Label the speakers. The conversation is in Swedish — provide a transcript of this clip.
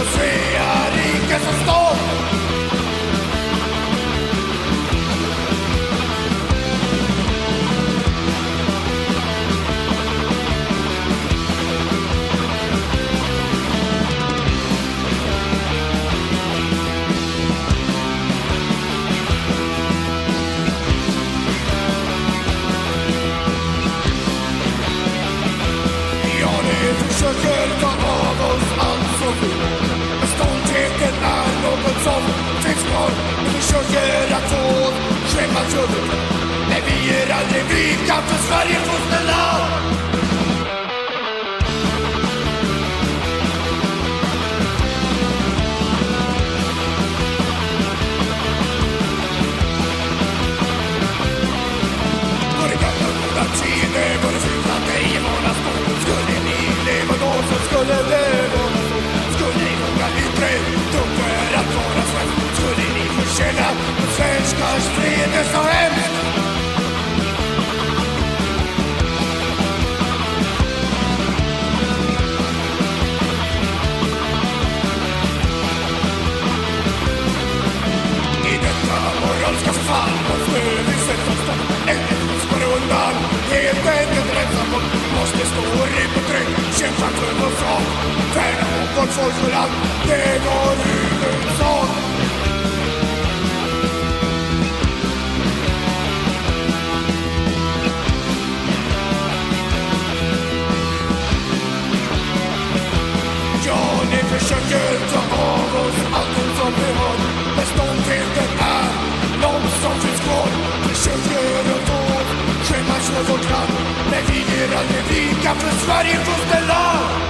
Speaker 1: och Svea rike som står aldrig vika för Sverige fosterland Var gamla goda tider var det fint att ej vara stor Skulle ni leva då så skulle det vara Skulle ni våga yttre dumt för att vara svensk Skulle ni förtjäna svenskars fred dessa Rygg på rygg, kämpa för vår sak Värna om folk och land, det är vår huvudsak Ja, ni försöker ta av captain sweating from the law.